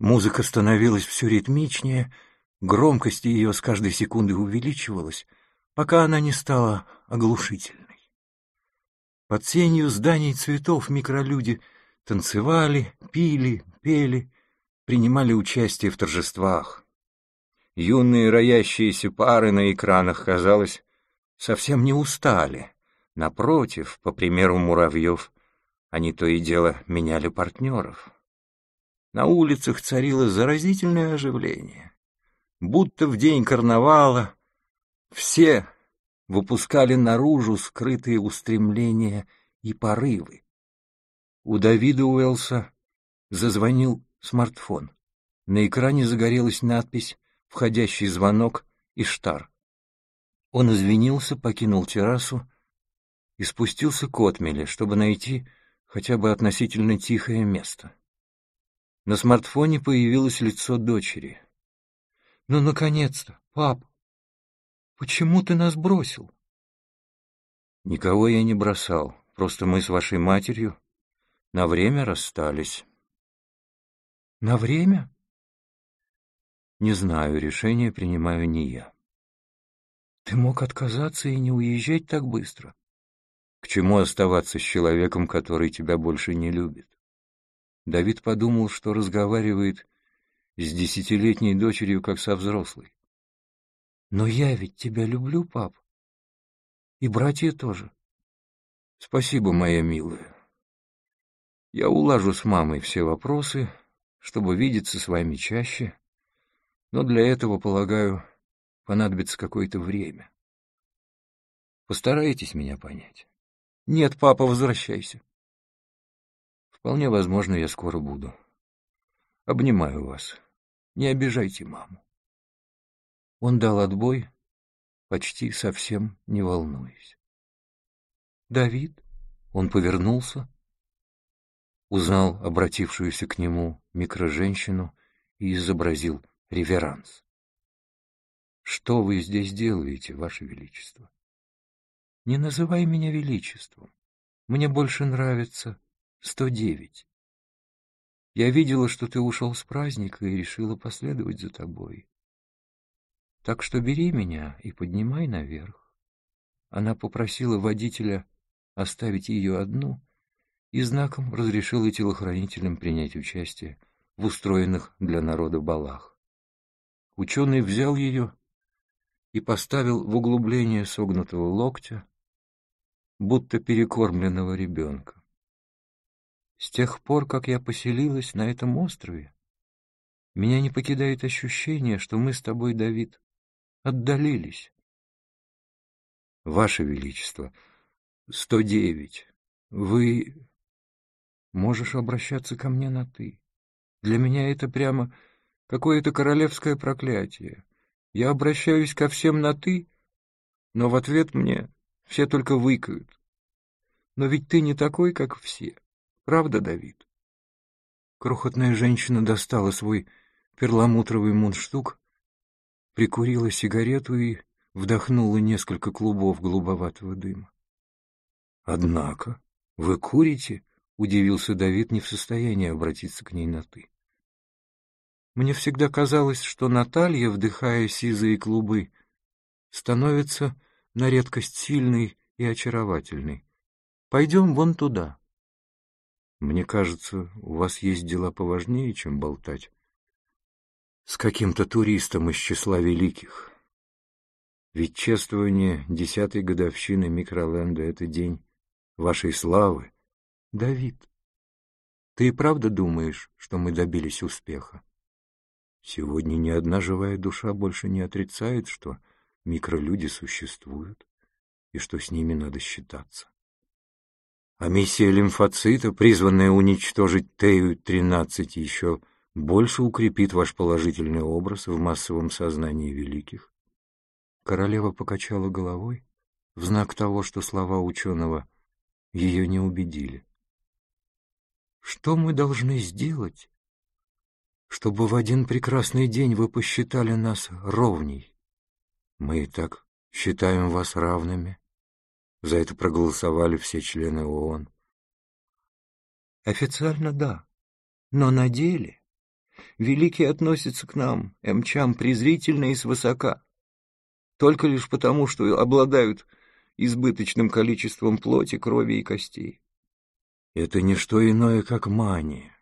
Музыка становилась все ритмичнее, громкость ее с каждой секундой увеличивалась, пока она не стала оглушительной. Под сенью зданий цветов микролюди танцевали, пили, пели, принимали участие в торжествах. Юные роящиеся пары на экранах, казалось, совсем не устали. Напротив, по примеру муравьев, они то и дело меняли партнеров. На улицах царило заразительное оживление. Будто в день карнавала все выпускали наружу скрытые устремления и порывы. У Давида Уэлса зазвонил смартфон. На экране загорелась надпись «Входящий звонок» и «Штар». Он извинился, покинул террасу и спустился к отмеле, чтобы найти хотя бы относительно тихое место. На смартфоне появилось лицо дочери. «Ну, наконец-то, пап! Почему ты нас бросил?» «Никого я не бросал, просто мы с вашей матерью на время расстались». «На время?» «Не знаю, решение принимаю не я». «Ты мог отказаться и не уезжать так быстро?» «К чему оставаться с человеком, который тебя больше не любит?» Давид подумал, что разговаривает с десятилетней дочерью, как со взрослой. «Но я ведь тебя люблю, пап. И братья тоже». «Спасибо, моя милая. Я улажу с мамой все вопросы, чтобы видеться с вами чаще, но для этого, полагаю, понадобится какое-то время. Постарайтесь меня понять». «Нет, папа, возвращайся. Вполне возможно, я скоро буду. Обнимаю вас. Не обижайте маму. Он дал отбой, почти совсем не волнуясь. «Давид?» Он повернулся, узнал обратившуюся к нему микроженщину и изобразил реверанс. «Что вы здесь делаете, Ваше Величество?» «Не называй меня Величеством. Мне больше нравится Сто девять. Я видела, что ты ушел с праздника и решила последовать за тобой. Так что бери меня и поднимай наверх. Она попросила водителя оставить ее одну и знаком разрешила телохранителям принять участие в устроенных для народа балах. Ученый взял ее и поставил в углубление согнутого локтя, будто перекормленного ребенка. С тех пор, как я поселилась на этом острове, меня не покидает ощущение, что мы с тобой, Давид, отдалились. Ваше Величество, сто девять. Вы можешь обращаться ко мне на «ты». Для меня это прямо какое-то королевское проклятие. Я обращаюсь ко всем на «ты», но в ответ мне все только выкают. Но ведь ты не такой, как все. Правда, Давид? Крохотная женщина достала свой перламутровый мундштук, прикурила сигарету и вдохнула несколько клубов голубоватого дыма. «Однако, вы курите?» — удивился Давид, не в состоянии обратиться к ней на «ты». Мне всегда казалось, что Наталья, вдыхая сизые клубы, становится на редкость сильной и очаровательной. Пойдем вон туда. Мне кажется, у вас есть дела поважнее, чем болтать с каким-то туристом из числа великих. Ведь чествование десятой годовщины Микроленда — это день вашей славы. Давид, ты и правда думаешь, что мы добились успеха? Сегодня ни одна живая душа больше не отрицает, что микролюди существуют и что с ними надо считаться. А миссия лимфоцита, призванная уничтожить Тею-13, еще больше укрепит ваш положительный образ в массовом сознании великих. Королева покачала головой в знак того, что слова ученого ее не убедили. Что мы должны сделать, чтобы в один прекрасный день вы посчитали нас ровней? Мы и так считаем вас равными. За это проголосовали все члены ООН. Официально да, но на деле Великие относятся к нам, эмчам, презрительно и свысока, только лишь потому, что обладают избыточным количеством плоти, крови и костей. Это не что иное, как мания,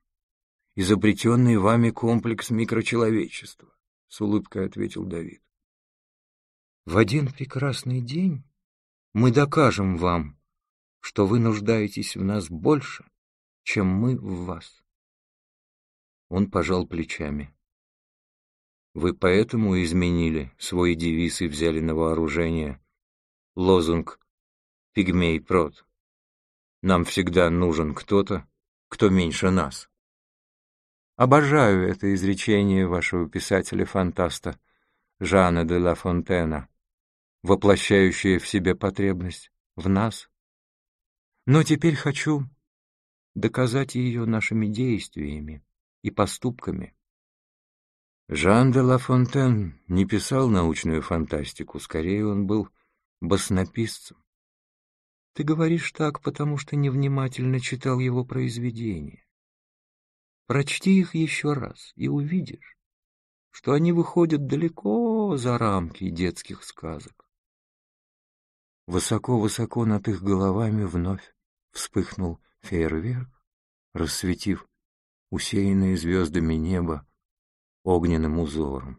изобретенный вами комплекс микрочеловечества, — с улыбкой ответил Давид. В один прекрасный день мы докажем вам, что вы нуждаетесь в нас больше, чем мы в вас. Он пожал плечами. Вы поэтому изменили свой девиз и взяли на вооружение лозунг «Пигмей прот». Нам всегда нужен кто-то, кто меньше нас. Обожаю это изречение вашего писателя-фантаста Жана де ла Фонтена, воплощающее в себе потребность в нас. Но теперь хочу доказать ее нашими действиями и поступками. Жан де ла Фонтен не писал научную фантастику, скорее он был баснописцем. Ты говоришь так, потому что невнимательно читал его произведения. Прочти их еще раз и увидишь, что они выходят далеко за рамки детских сказок. Высоко-высоко над их головами вновь вспыхнул фейерверк, рассветив усеянное звездами небо огненным узором.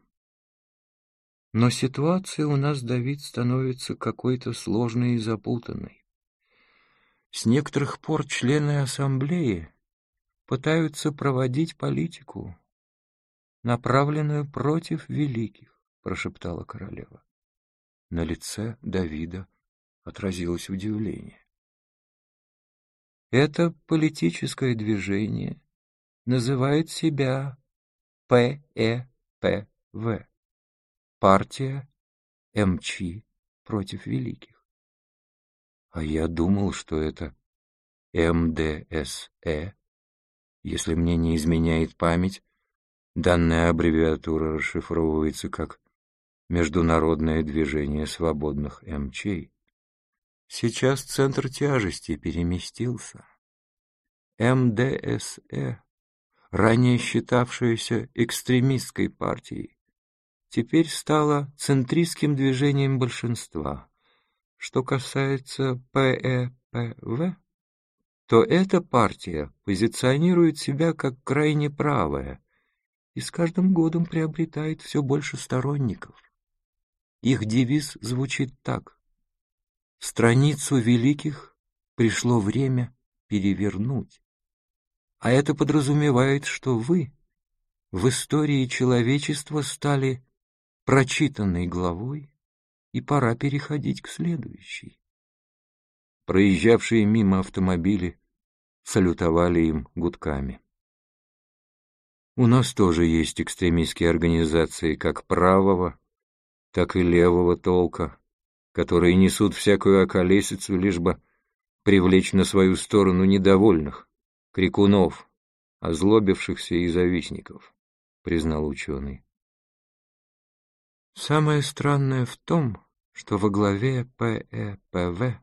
Но ситуация у нас, Давид, становится какой-то сложной и запутанной. С некоторых пор члены ассамблеи пытаются проводить политику, направленную против великих, прошептала королева. На лице Давида отразилось удивление. Это политическое движение называет себя ПЭПВ. Партия МЧ против великих. А я думал, что это МДСЭ. Если мне не изменяет память, данная аббревиатура расшифровывается как Международное движение свободных МЧ. Сейчас центр тяжести переместился. МДСЭ ранее считавшаяся экстремистской партией, теперь стала центристским движением большинства. Что касается ПЭПВ, то эта партия позиционирует себя как крайне правая и с каждым годом приобретает все больше сторонников. Их девиз звучит так. «Страницу великих пришло время перевернуть». А это подразумевает, что вы в истории человечества стали прочитанной главой, и пора переходить к следующей. Проезжавшие мимо автомобили салютовали им гудками. У нас тоже есть экстремистские организации как правого, так и левого толка, которые несут всякую околесицу, лишь бы привлечь на свою сторону недовольных крикунов, озлобившихся и завистников, признал ученый. Самое странное в том, что во главе ПЭПВ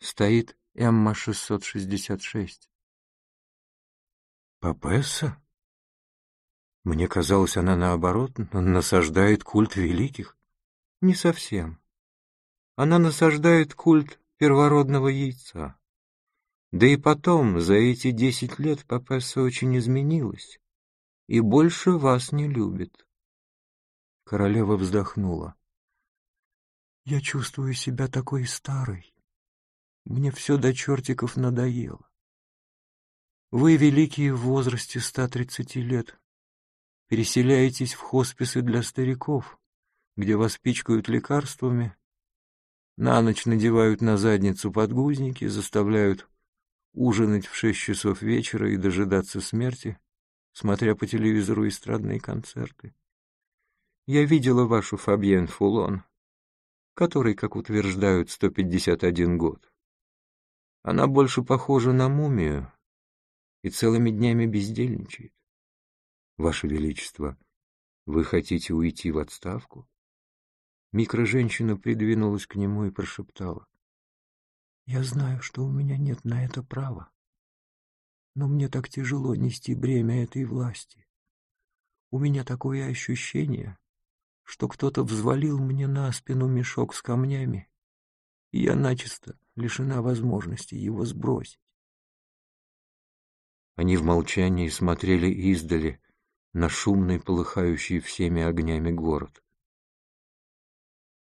стоит Эмма-666. Папесса? Мне казалось, она наоборот насаждает культ великих. Не совсем. Она насаждает культ первородного яйца. Да и потом, за эти десять лет папесса очень изменилась и больше вас не любит. Королева вздохнула. Я чувствую себя такой старой. Мне все до чертиков надоело. Вы, великие в возрасте ста тридцати лет, переселяетесь в хосписы для стариков, где вас пичкают лекарствами, на ночь надевают на задницу подгузники, заставляют ужинать в шесть часов вечера и дожидаться смерти, смотря по телевизору эстрадные концерты. Я видела вашу Фабьен Фулон, которой, как утверждают, 151 год. Она больше похожа на мумию и целыми днями бездельничает. Ваше Величество, вы хотите уйти в отставку? Микроженщина придвинулась к нему и прошептала. Я знаю, что у меня нет на это права. Но мне так тяжело нести бремя этой власти. У меня такое ощущение, что кто-то взвалил мне на спину мешок с камнями, и я начисто лишена возможности его сбросить. Они в молчании смотрели издали на шумный, полыхающий всеми огнями город.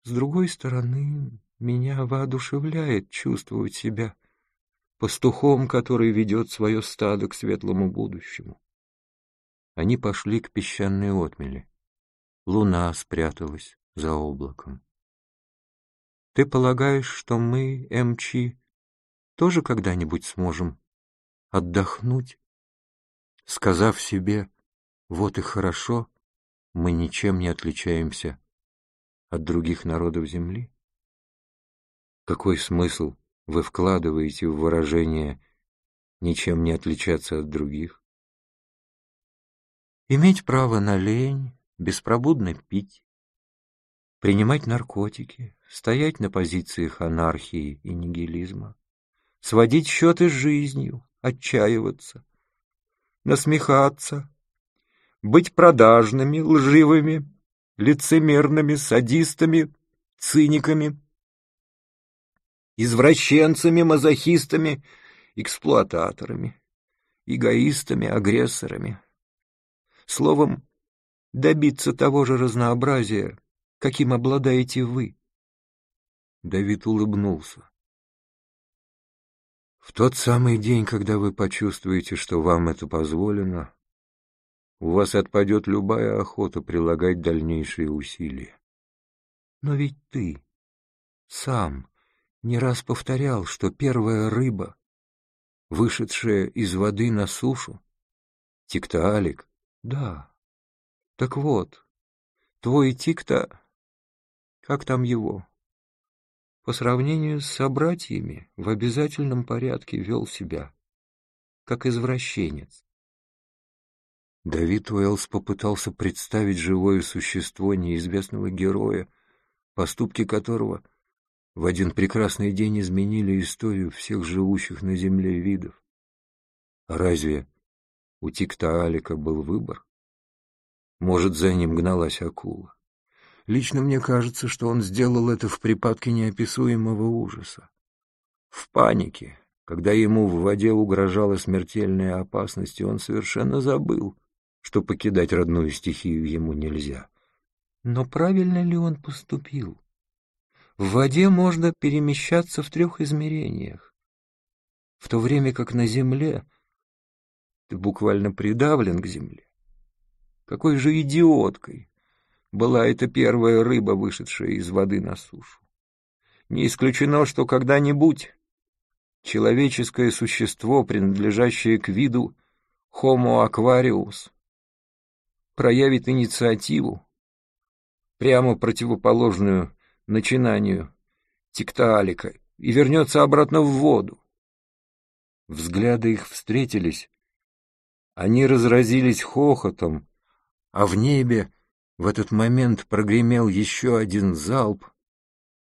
С другой стороны, меня воодушевляет чувствовать себя пастухом, который ведет свое стадо к светлому будущему. Они пошли к песчаной отмели. Луна спряталась за облаком. Ты полагаешь, что мы, МЧ, тоже когда-нибудь сможем отдохнуть, сказав себе, вот и хорошо, мы ничем не отличаемся от других народов Земли? Какой смысл вы вкладываете в выражение «ничем не отличаться от других»? Иметь право на лень, беспробудно пить, принимать наркотики, стоять на позициях анархии и нигилизма, сводить счеты с жизнью, отчаиваться, насмехаться, быть продажными, лживыми, лицемерными, садистами, циниками, извращенцами, мазохистами, эксплуататорами, эгоистами, агрессорами, Словом, добиться того же разнообразия, каким обладаете вы. Давид улыбнулся. В тот самый день, когда вы почувствуете, что вам это позволено, у вас отпадет любая охота прилагать дальнейшие усилия. Но ведь ты сам не раз повторял, что первая рыба, вышедшая из воды на сушу, Тиктаалик, да. Так вот, твой тик-то... Как там его? По сравнению с собратьями в обязательном порядке вел себя, как извращенец. Давид Уэллс попытался представить живое существо неизвестного героя, поступки которого в один прекрасный день изменили историю всех живущих на земле видов. разве у Тикта-Алика был выбор. Может, за ним гналась акула. Лично мне кажется, что он сделал это в припадке неописуемого ужаса. В панике, когда ему в воде угрожала смертельная опасность, и он совершенно забыл, что покидать родную стихию ему нельзя. Но правильно ли он поступил? В воде можно перемещаться в трех измерениях, в то время как на земле ты буквально придавлен к земле. Какой же идиоткой была эта первая рыба, вышедшая из воды на сушу. Не исключено, что когда-нибудь человеческое существо, принадлежащее к виду Homo aquarius, проявит инициативу, прямо противоположную начинанию тиктаалика, и вернется обратно в воду. Взгляды их встретились, они разразились хохотом, а в небе в этот момент прогремел еще один залп,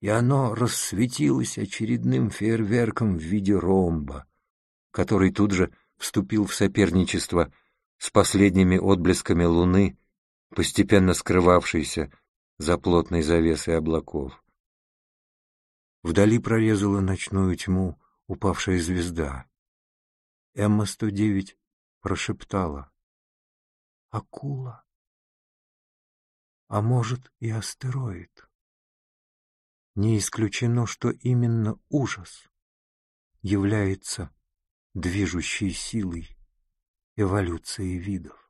и оно рассветилось очередным фейерверком в виде ромба, который тут же вступил в соперничество с последними отблесками луны, постепенно скрывавшейся за плотной завесой облаков. Вдали прорезала ночную тьму упавшая звезда. Эмма-109 прошептала. Акула. А может и астероид. Не исключено, что именно ужас является движущей силой эволюции видов.